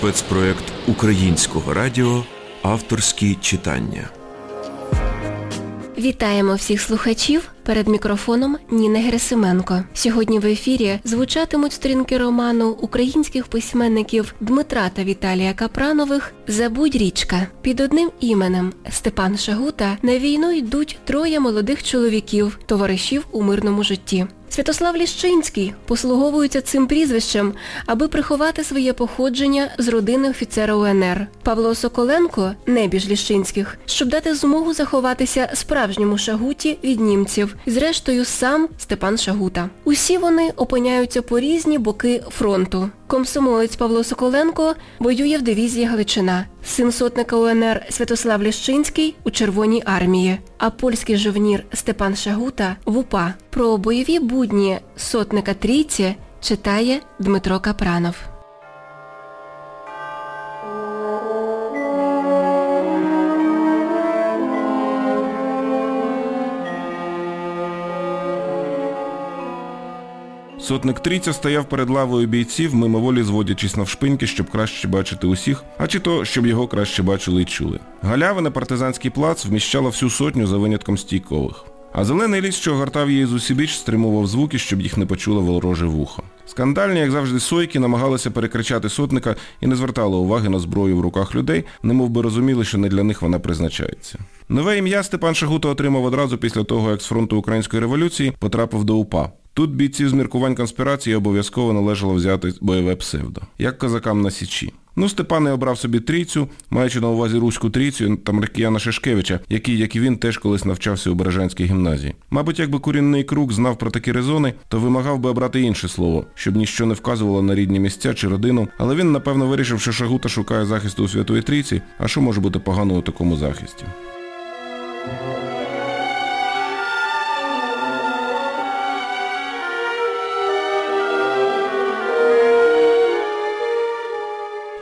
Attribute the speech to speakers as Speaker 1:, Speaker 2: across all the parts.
Speaker 1: спецпроект Українського радіо Авторські читання.
Speaker 2: Вітаємо всіх слухачів. Перед мікрофоном Ніна Герасименко. Сьогодні в ефірі звучатимуть сторінки роману українських письменників Дмитра та Віталія Капранових Забудь річка. Під одним іменем Степан Шагута на війну йдуть троє молодих чоловіків, товаришів у мирному житті. Святослав Ліщинський послуговується цим прізвищем, аби приховати своє походження з родини офіцера УНР. Павло Соколенко небіж Ліщинських, щоб дати змогу заховатися справжньому шагуті від німців. Зрештою сам Степан Шагута. Усі вони опиняються по різні боки фронту. Комсомолець Павло Соколенко воює в дивізії Галичина. Син сотника УНР Святослав Ліщинський у Червоній армії, а польський жовнір Степан Шагута в УПА. Про бойові будні сотника трійці читає Дмитро Капранов.
Speaker 3: Сотник трійця стояв перед лавою бійців, мимоволі зводячись навшпиньки, щоб краще бачити усіх, а чи то, щоб його краще бачили і чули. Галявина партизанський плац вміщала всю сотню за винятком стійкових. А зелений ліс, що огортав її з усібіч, стримував звуки, щоб їх не почуло вороже вухо. Скандальні, як завжди, сойки намагалися перекричати сотника і не звертали уваги на зброю в руках людей, немов би розуміли, що не для них вона призначається. Нове ім'я Степан Шагута отримав одразу після того, як з фронту Української революції потрапив до УПА. Тут бійців з міркувань конспірації обов'язково належало взяти бойове псевдо, як козакам на Січі. Ну, Степан і обрав собі трійцю, маючи на увазі руську трійцю та Маркіяна Шишкевича, який, як і він, теж колись навчався у Бережанській гімназії. Мабуть, якби курінний круг знав про такі резони, то вимагав би обрати інше слово, щоб ніщо не вказувало на рідні місця чи родину, але він, напевно, вирішив, що Шагута шукає захисту у Святої Трійці, а що може бути погано у такому захисті.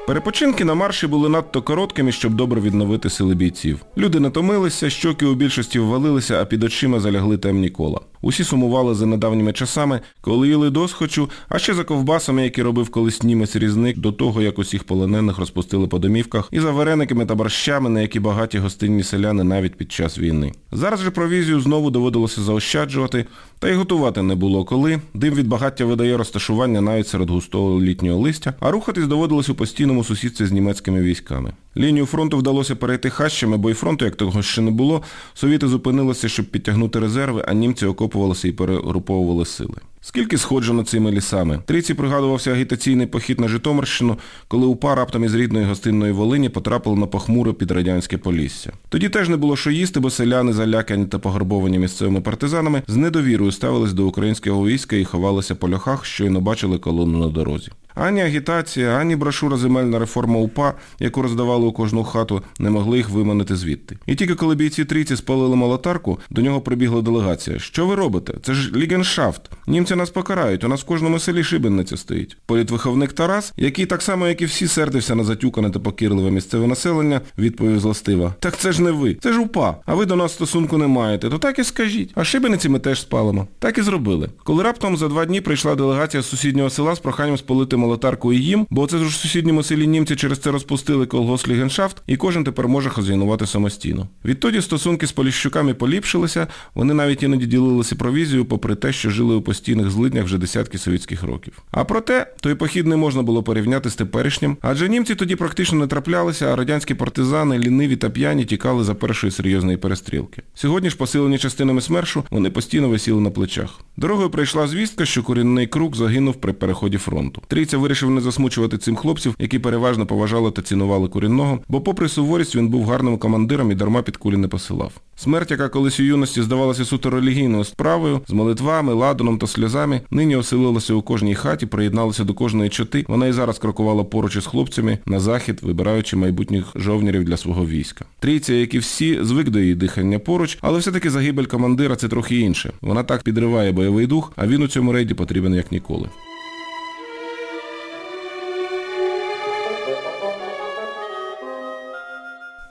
Speaker 3: Перепочинки на марші були надто короткими, щоб добре відновити сили бійців. Люди натомилися, щоки у більшості ввалилися, а під очима залягли темні кола. Усі сумували за недавніми часами, коли їли досхочу, а ще за ковбасами, які робив колись німець різник до того, як усіх полонених розпустили по домівках, і за варениками та борщами, на які багаті гостинні селяни навіть під час війни. Зараз же провізію знову доводилося заощаджувати, та й готувати не було коли. Дим від багаття видає розташування навіть серед густого літнього листя, а рухатись доводилось у постійному сусідстві з німецькими військами. Лінію фронту вдалося перейти хащами, бо й фронту, як того ще не було, совіти зупинилися, щоб підтягнути резерви, а німці окопувалися і перегруповували сили. Скільки сходжено цими лісами? Трійці пригадувався агітаційний похід на Житомирщину, коли УПА раптом із рідної гостинної Волині потрапили на похмуре під радянське Полісся. Тоді теж не було що їсти, бо селяни, залякані та пограбовані місцевими партизанами, з недовірою ставились до українського війська і ховалися по льохах, щойно бачили колону на дорозі. Ані агітація, ані брошура земельна реформа УПА, яку роздавали у кожну хату, не могли їх виманити звідти. І тільки коли бійці трійці спалили молотарку, до нього прибігла делегація. Що ви робите? Це ж лігеншафт. Німці нас покарають, у нас в кожному селі шибениця стоїть. Політвиховник Тарас, який так само, як і всі, сердився на затюкане та покірливе місцеве населення, відповів злостиво. Так це ж не ви, це ж УПА. А ви до нас стосунку не маєте, то так і скажіть. А шибениці ми теж спалимо. Так і зробили. Коли раптом за два дні прийшла делегація з сусіднього села з проханням спалити молотаркою їм, бо це ж у сусідньому селі німці через це розпустили колгосп Лігеншафт, і кожен тепер може хазяйнувати самостійно. Відтоді стосунки з поліщуками поліпшилися, вони навіть іноді ділилися провізію, попри те, що жили у постійних злиднях вже десятки совітських років. А проте той похід не можна було порівняти з теперішнім, адже німці тоді практично не траплялися, а радянські партизани, ліниві та п'яні тікали за першої серйозної перестрілки. Сьогодні ж, посилені частинами смершу, вони постійно висіли на плечах. Дорогою прийшла звістка, що корінний круг загинув при переході фронту. Трійця вирішив не засмучувати цим хлопців, які переважно поважали та цінували корінного, бо, попри суворість, він був гарним командиром і дарма під кулі не посилав. Смерть, яка колись у юності здавалася суто релігійною справою, з молитвами, ладаном та сльозами, нині оселилася у кожній хаті, приєдналася до кожної чоти. Вона і зараз крокувала поруч із хлопцями на захід, вибираючи майбутніх жовнірів для свого війська. Трійця, як і всі, звик до її дихання поруч, але все-таки загибель командира це трохи інше. Вона так підриває бойовий дух, а він у цьому рейді потрібен як ніколи.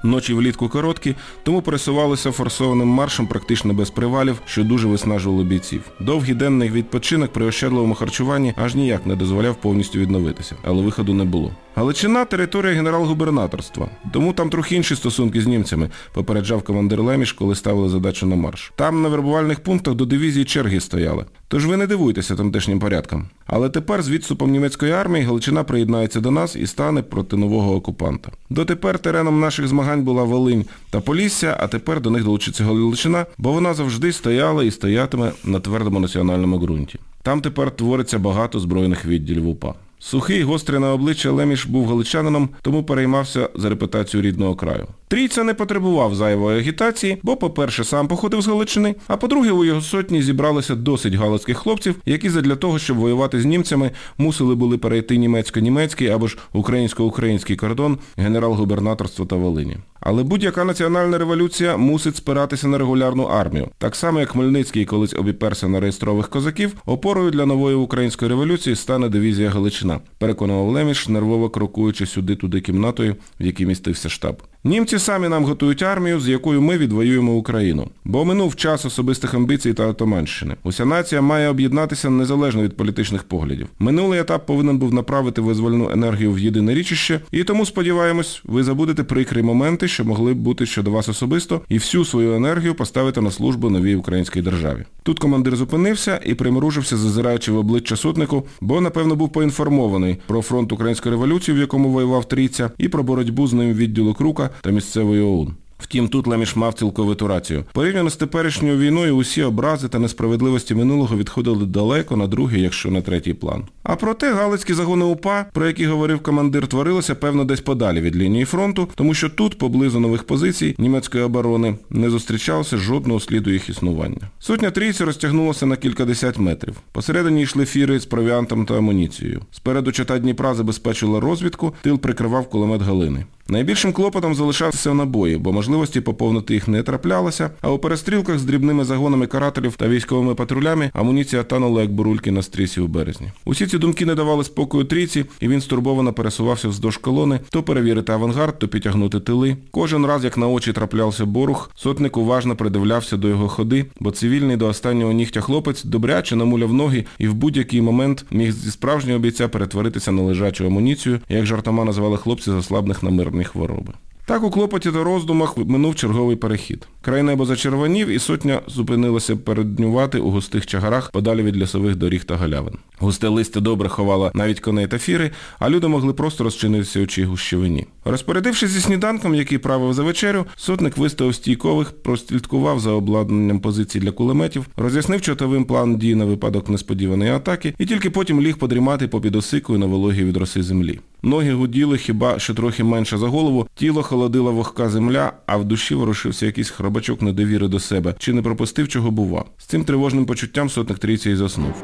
Speaker 3: Ночі влітку короткі, тому пересувалися форсованим маршем практично без привалів, що дуже виснажувало бійців. Довгий денний відпочинок при ощадливому харчуванні аж ніяк не дозволяв повністю відновитися, але виходу не було. Галичина територія генерал-губернаторства, тому там трохи інші стосунки з німцями, попереджав командир Леміш, коли ставили задачу на марш. Там на вербувальних пунктах до дивізії черги стояли. Тож ви не дивуйтеся тамтешнім порядкам. Але тепер з відступом німецької армії Галичина приєднається до нас і стане проти нового окупанта. Дотепер тереном наших змагань була Волинь та Полісся, а тепер до них долучиться Галичина, бо вона завжди стояла і стоятиме на твердому національному ґрунті. Там тепер твориться багато збройних відділів УПА. Сухий, гострий на обличчя Леміш був галичанином, тому переймався за репутацію рідного краю. Трійця не потребував зайвої агітації, бо, по-перше, сам походив з Галичини, а по-друге, у його сотні зібралося досить галицьких хлопців, які задля того, щоб воювати з німцями, мусили були перейти німецько-німецький або ж українсько-український кордон генерал-губернаторства та Волині. Але будь-яка національна революція мусить спиратися на регулярну армію. Так само, як Хмельницький колись обіперся на реєстрових козаків, опорою для нової української революції стане дивізія Галичина, переконував Леміш, нервово крокуючи сюди-туди кімнатою, в якій містився штаб. Німці самі нам готують армію, з якою ми відвоюємо Україну. Бо минув час особистих амбіцій та Отоманщини. Уся нація має об'єднатися незалежно від політичних поглядів. Минулий етап повинен був направити визвольну енергію в єдине річище, і тому, сподіваємось, ви забудете прикрі моменти, що могли б бути щодо вас особисто, і всю свою енергію поставити на службу новій українській державі. Тут командир зупинився і примружився, зазираючи в обличчя сотнику, бо, напевно, був поінформований про фронт української революції, в якому воював трійця, і про боротьбу з ним відділу Крука та місцевої ОУН. Втім, тут Леміш мав цілковиту рацію. Порівняно з теперішньою війною усі образи та несправедливості минулого відходили далеко на другий, якщо на третій план. А проте галицькі загони УПА, про які говорив командир, творилися, певно, десь подалі від лінії фронту, тому що тут, поблизу нових позицій німецької оборони, не зустрічалося жодного сліду їх існування. Сотня трійці розтягнулася на кількадесят метрів. Посередині йшли фіри з провіантом та амуніцією. Спереду чота Дніпра забезпечила розвідку, тил прикривав кулемет Галини. Найбільшим клопотом залишався набої, бо можливості поповнити їх не траплялося, а у перестрілках з дрібними загонами карателів та військовими патрулями амуніція танула як бурульки на стрісі у березні. Усі ці думки не давали спокою трійці, і він стурбовано пересувався вздовж колони, то перевірити авангард, то підтягнути тили. Кожен раз, як на очі траплявся борух, сотник уважно придивлявся до його ходи, бо цивільний до останнього нігтя хлопець добряче намуляв ноги і в будь-який момент міг зі справжнього бійця перетворитися на лежачу амуніцію, як жартома називали хлопці заслабних на мирний хвороби. Так у клопоті та роздумах минув черговий перехід. Край небо зачервонів, і сотня зупинилася переднювати у густих чагарах подалі від лісових доріг та галявин. Густе листя добре ховало навіть коней та фіри, а люди могли просто розчинитися у чій гущевині. Розпорядившись зі сніданком, який правив за вечерю, сотник виставив стійкових, простількував за обладнанням позицій для кулеметів, роз'яснив чотовим план дій на випадок несподіваної атаки і тільки потім ліг подрімати попід осикою на вологій від роси землі. Ноги гуділи хіба що трохи менше за голову, тіло холодила вогка земля, а в душі ворушився якийсь хробачок недовіри до себе, чи не пропустив, чого бува. З цим тривожним почуттям сотник трійця і заснув.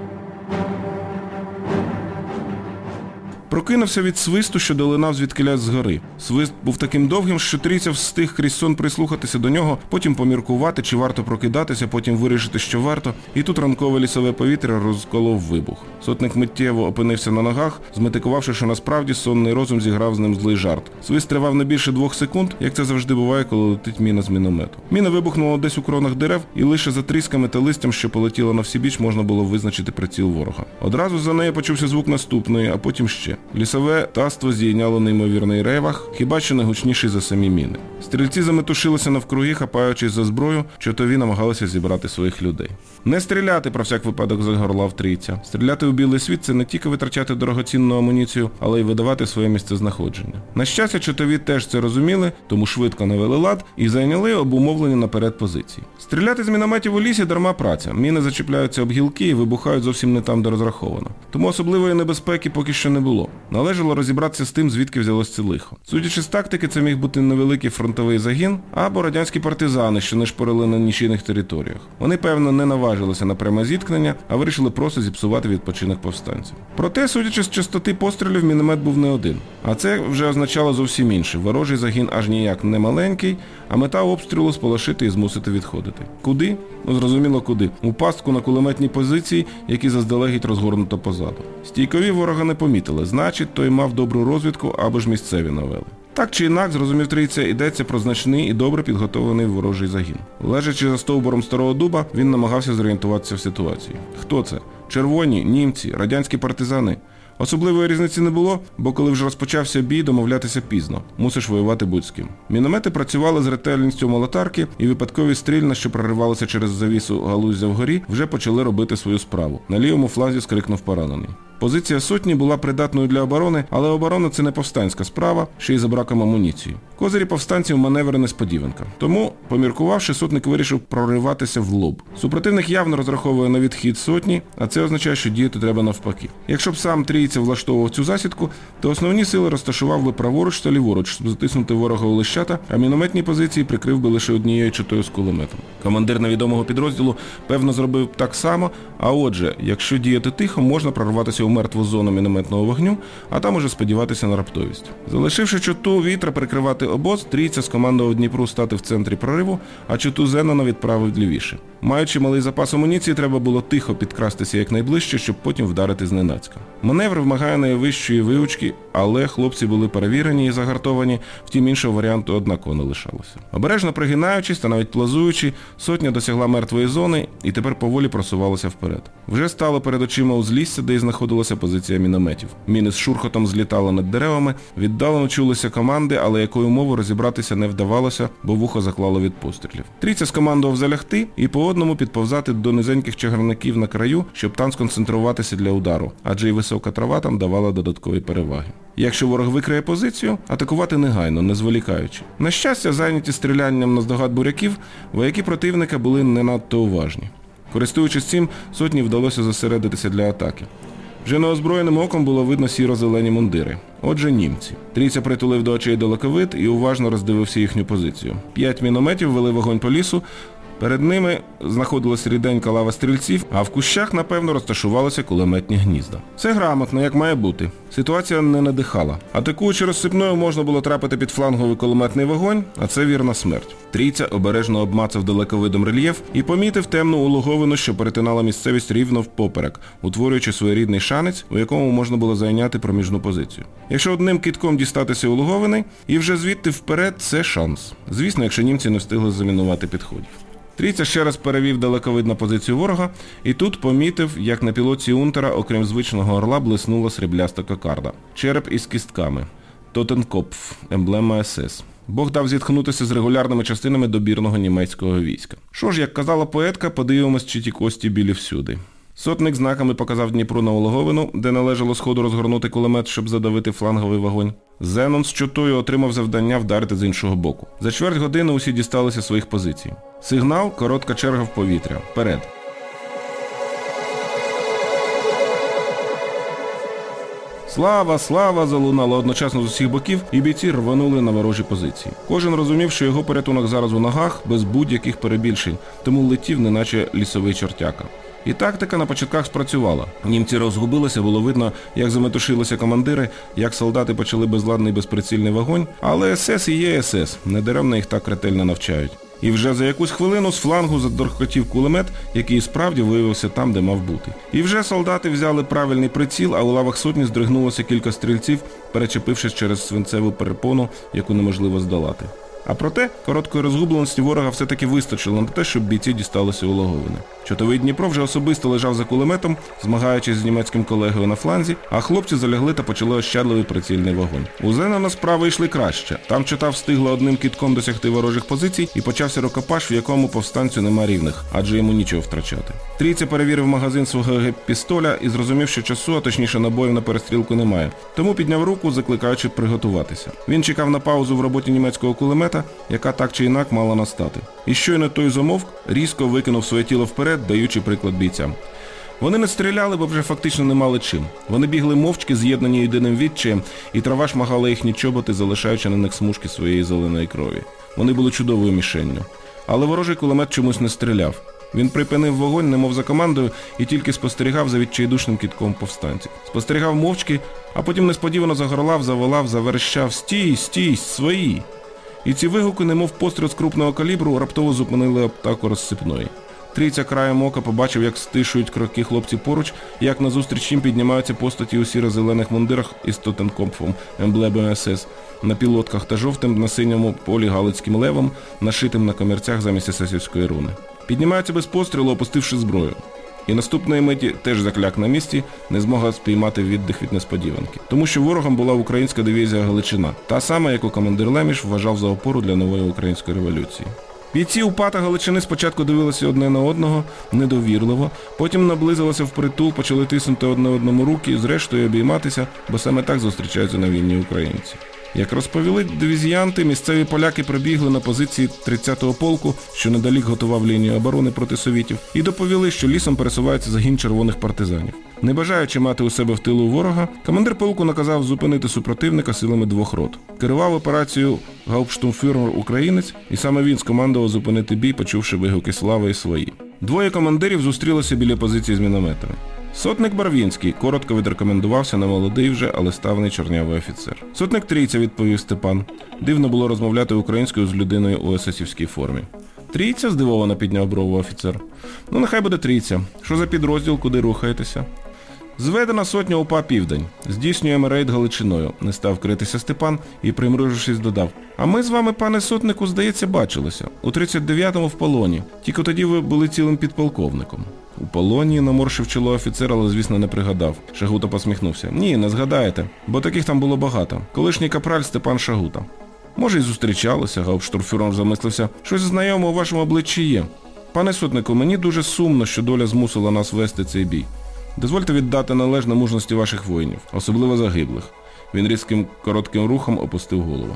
Speaker 3: Прокинувся від свисту, що долинав звідкилясь з гори. Свист був таким довгим, що трійця встиг крізь сон прислухатися до нього, потім поміркувати, чи варто прокидатися, потім вирішити, що варто, і тут ранкове лісове повітря розколов вибух. Сотник миттєво опинився на ногах, зметикувавши, що насправді сонний розум зіграв з ним злий жарт. Свист тривав не більше двох секунд, як це завжди буває, коли летить міна з міномету. Міна вибухнула десь у кронах дерев, і лише за трісками та листям, що полетіло на всі біч, можна було визначити приціл ворога. Одразу за нею почувся звук наступної, а потім ще. Лісове таство здійняло неймовірний ревах, хіба що не гучніший за самі міни. Стрільці заметушилися навкруги, хапаючись за зброю, чотові намагалися зібрати своїх людей. Не стріляти про всяк випадок загорлав трійця. Стріляти у білий світ це не тільки витрачати дорогоцінну амуніцію, але й видавати своє місце знаходження. На щастя, чотові теж це розуміли, тому швидко навели лад і зайняли обумовлені наперед позиції. Стріляти з мінометів у лісі дарма праця. Міни зачіпляються об гілки і вибухають зовсім не там, де розраховано. Тому особливої небезпеки поки що не було. Належало розібратися з тим, звідки взялось це лихо. Судячи з тактики, це міг бути невеликий фронтовий загін або радянські партизани, що не шпорили на нічийних територіях. Вони, певно, не наважилися на пряме зіткнення, а вирішили просто зіпсувати відпочинок повстанців. Проте, судячи з частоти пострілів, міномет був не один. А це вже означало зовсім інше. Ворожий загін аж ніяк не маленький, а мета обстрілу сполошити і змусити відходити. Куди? Ну зрозуміло куди. У пастку на кулеметній позиції, які заздалегідь розгорнуто позаду. Стійкові ворога не помітили, значить, той мав добру розвідку або ж місцеві навели. Так чи інак, зрозумів трійця, йдеться про значний і добре підготовлений ворожий загін. Лежачи за стовбуром старого дуба, він намагався зорієнтуватися в ситуації. Хто це? Червоні, німці, радянські партизани. Особливої різниці не було, бо коли вже розпочався бій, домовлятися пізно. Мусиш воювати будь з ким. Міномети працювали з ретельністю молотарки, і випадкові стрільна, що проривалися через завісу галузя вгорі, вже почали робити свою справу. На лівому фланзі скрикнув поранений. Позиція сотні була придатною для оборони, але оборона це не повстанська справа, ще й за браком амуніції. Козирі повстанців маневри несподіванка. Тому, поміркувавши, сотник вирішив прориватися в лоб. Супротивник явно розраховує на відхід сотні, а це означає, що діяти треба навпаки. Якщо б сам трійця влаштовував цю засідку, то основні сили розташував би праворуч та ліворуч, щоб затиснути ворога у лищата, а мінометні позиції прикрив би лише однією чотою з кулеметом. Командир невідомого підрозділу певно зробив так само, а отже, якщо діяти тихо, можна прорватися у мертву зону мінометного вогню, а там уже сподіватися на раптовість. Залишивши чоту вітра прикривати обоз, трійця скомандував Дніпру стати в центрі прориву, а чоту Зенона відправив лівіше. Маючи малий запас амуніції, треба було тихо підкрастися якнайближче, щоб потім вдарити зненацька. Маневр вимагає найвищої вивучки, але хлопці були перевірені і загартовані, втім іншого варіанту однаково не лишалося. Обережно пригинаючись та навіть плазуючи, сотня досягла мертвої зони і тепер поволі просувалася вперед. Вже стало перед очима узлісся, де й знаходилася позиція мінометів. Міни з шурхотом злітали над деревами, віддалено чулися команди, але якою мовою розібратися не вдавалося, бо вухо заклало від пострілів. Трійця скомандував залягти і по одному підповзати до низеньких чагарників на краю, щоб там сконцентруватися для удару, адже й висока трава там давала додаткові переваги. Якщо ворог викриє позицію, атакувати негайно, не зволікаючи. На щастя, зайняті стрілянням на здогад буряків, вояки противника були не надто уважні. Користуючись цим, сотні вдалося зосередитися для атаки. Вже неозброєним оком було видно сіро-зелені мундири. Отже, німці. Трійця притулив до очей далековид і уважно роздивився їхню позицію. П'ять мінометів вели вогонь по лісу, Перед ними знаходилася ріденька лава стрільців, а в кущах, напевно, розташувалися кулеметні гнізда. Все грамотно, як має бути. Ситуація не надихала. Атакуючи розсипною, можна було трапити під фланговий кулеметний вогонь, а це вірна смерть. Трійця обережно обмацав далековидом рельєф і помітив темну улоговину, що перетинала місцевість рівно впоперек, утворюючи своєрідний шанець, у якому можна було зайняти проміжну позицію. Якщо одним китком дістатися улоговини, і вже звідти вперед це шанс. Звісно, якщо німці не встигли замінувати підходів. Трійця ще раз перевів далековид на позицію ворога і тут помітив, як на пілоті Унтера, окрім звичного орла, блиснула срібляста кокарда. Череп із кістками. Тотенкопф, емблема СС. Бог дав зітхнутися з регулярними частинами добірного німецького війська. Що ж, як казала поетка, подивимось, чи ті кості білі всюди. Сотник знаками показав Дніпру на Ологовину, де належало сходу розгорнути кулемет, щоб задавити фланговий вогонь. Зенон з чутою отримав завдання вдарити з іншого боку. За чверть години усі дісталися своїх позицій. Сигнал, коротка черга в повітря. Вперед. Слава, слава! залунало одночасно з усіх боків, і бійці рванули на ворожі позиції. Кожен розумів, що його порятунок зараз у ногах без будь-яких перебільшень, тому летів, неначе лісовий чортяка. І тактика на початках спрацювала. Німці розгубилися, було видно, як заметушилися командири, як солдати почали безладний безприцільний вогонь, але СС і є СС, недаремно їх так ретельно навчають. І вже за якусь хвилину з флангу задорхотів кулемет, який справді виявився там, де мав бути. І вже солдати взяли правильний приціл, а у лавах сотні здригнулося кілька стрільців, перечепившись через свинцеву перепону, яку неможливо здолати. А проте короткої розгубленості ворога все-таки вистачило на те, щоб бійці дісталися у Логовини. Чотовий Дніпро вже особисто лежав за кулеметом, змагаючись з німецьким колегою на фланзі, а хлопці залягли та почали ощадливий прицільний вогонь. У Зенона справи йшли краще. Там чота встигла одним кітком досягти ворожих позицій і почався рукопаш, в якому повстанцю нема рівних, адже йому нічого втрачати. Трійця перевірив магазин свого геп-пістоля і зрозумів, що часу, а точніше набоїв на перестрілку немає. Тому підняв руку, закликаючи приготуватися. Він чекав на паузу в роботі німецького кулемета, яка так чи інак мала настати. І щойно той замовк різко викинув своє тіло вперед, даючи приклад бійцям. Вони не стріляли, бо вже фактично не мали чим. Вони бігли мовчки, з'єднані єдиним відчаєм, і трава шмагала їхні чоботи, залишаючи на них смужки своєї зеленої крові. Вони були чудовою мішенню. Але ворожий кулемет чомусь не стріляв. Він припинив вогонь, немов за командою, і тільки спостерігав за відчайдушним кітком повстанців. Спостерігав мовчки, а потім несподівано загорлав, заволав, заверещав Стій, стій, свої! І ці вигуки, немов постріл з крупного калібру, раптово зупинили атаку розсипної. Трійця краєм ока побачив, як стишують кроки хлопці поруч, як назустріч їм піднімаються постаті у сіро-зелених мундирах із Тотенкопфом, емблемою СС, на пілотках та жовтим на синьому полі галицьким левом, нашитим на комірцях замість есесівської руни. Піднімаються без пострілу, опустивши зброю. І наступної миті теж закляк на місці, не змога спіймати віддих від несподіванки. Тому що ворогом була українська дивізія Галичина, та сама, яку командир Леміш вважав за опору для нової української революції. Бійці УПА та Галичини спочатку дивилися одне на одного недовірливо, потім наблизилися впритул, почали тиснути одне одному руки зрештою обійматися, бо саме так зустрічаються на війні українці. Як розповіли дивізіянти, місцеві поляки пробігли на позиції 30-го полку, що недалік готував лінію оборони проти совітів, і доповіли, що лісом пересувається загін червоних партизанів. Не бажаючи мати у себе в тилу ворога, командир полку наказав зупинити супротивника силами двох рот. Керував операцією гауптштумфюрер українець, і саме він скомандував зупинити бій, почувши вигуки слави і свої. Двоє командирів зустрілися біля позиції з мінометами. Сотник Барвінський коротко відрекомендувався на молодий вже, але ставний чорнявий офіцер. Сотник трійця, відповів Степан. Дивно було розмовляти українською з людиною у есесівській формі. Трійця? здивовано підняв брову офіцер. Ну, нехай буде трійця. Що за підрозділ, куди рухаєтеся? Зведена сотня УПА Південь. Здійснюємо рейд Галичиною. Не став критися Степан і, примружившись, додав. А ми з вами, пане сотнику, здається, бачилися. У 39-му в полоні. Тільки тоді ви були цілим підполковником. У полоні наморшив чоло офіцер, але, звісно, не пригадав. Шагута посміхнувся. Ні, не згадаєте, бо таких там було багато. Колишній капраль Степан Шагута. Може, й зустрічалися, гауптштурфюром замислився. Щось знайоме у вашому обличчі є. Пане сотнику, мені дуже сумно, що доля змусила нас вести цей бій. Дозвольте віддати належне мужності ваших воїнів, особливо загиблих. Він різким коротким рухом опустив голову.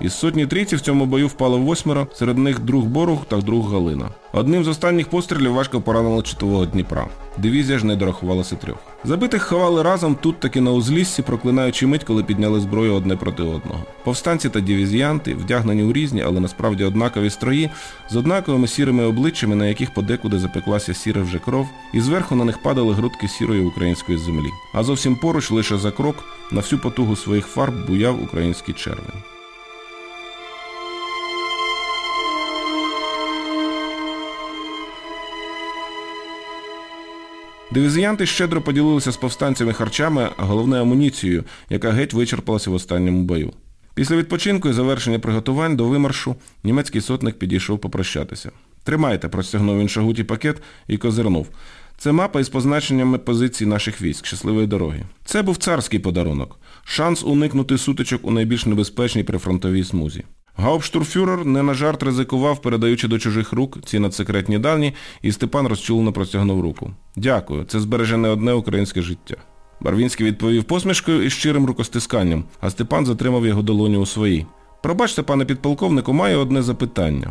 Speaker 3: Із сотні трійців в цьому бою впало восьмеро, серед них друг Борух та друг Галина. Одним з останніх пострілів важко поранило чотового Дніпра. Дивізія ж не дорахувалася трьох. Забитих ховали разом тут таки на узліссі, проклинаючи мить, коли підняли зброю одне проти одного. Повстанці та дивізіянти, вдягнені у різні, але насправді однакові строї, з однаковими сірими обличчями, на яких подекуди запеклася сіра вже кров, і зверху на них падали грудки сірої української землі. А зовсім поруч, лише за крок, на всю потугу своїх фарб буяв український червень. Дивізіянти щедро поділилися з повстанцями харчами, а головне амуніцією, яка геть вичерпалася в останньому бою. Після відпочинку і завершення приготувань до вимаршу німецький сотник підійшов попрощатися. Тримайте, простягнув він шагуті пакет і козирнув. Це мапа із позначеннями позицій наших військ, щасливої дороги. Це був царський подарунок, шанс уникнути сутичок у найбільш небезпечній прифронтовій смузі. Гауптштурфюрер не на жарт ризикував, передаючи до чужих рук ці надсекретні дані, і Степан розчулено простягнув руку. Дякую, це збереже не одне українське життя. Барвінський відповів посмішкою і щирим рукостисканням, а Степан затримав його долоню у своїй. Пробачте, пане підполковнику, маю одне запитання.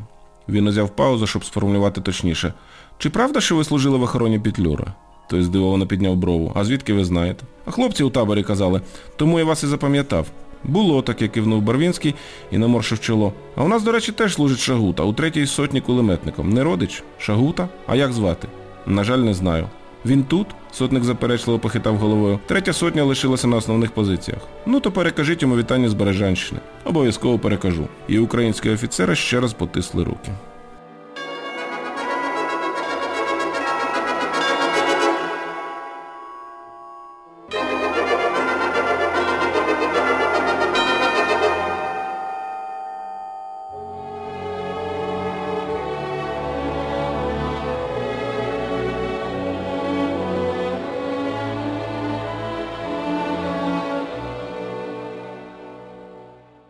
Speaker 3: Він узяв паузу, щоб сформулювати точніше. Чи правда, що ви служили в охороні Петлюра? Той здивовано підняв брову. А звідки ви знаєте? А хлопці у таборі казали, тому я вас і запам'ятав. Було таке, кивнув Барвінський і наморшив чоло. А у нас, до речі, теж служить Шагута, у третій сотні кулеметником. Не родич? Шагута? А як звати? На жаль, не знаю. Він тут? Сотник заперечливо похитав головою. Третя сотня лишилася на основних позиціях. Ну то перекажіть йому вітання з Бережанщини. Обов'язково перекажу. І українські офіцери ще раз потисли руки.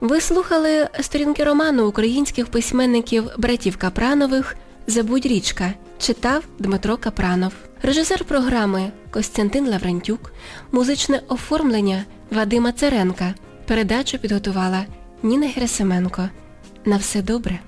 Speaker 2: Ви слухали сторінки роману українських письменників братів Капранових Забудь річка. Читав Дмитро Капранов. Режисер програми Костянтин Лаврентюк. Музичне оформлення Вадима Церенка. Передачу підготувала Ніна Герасименко. На все добре.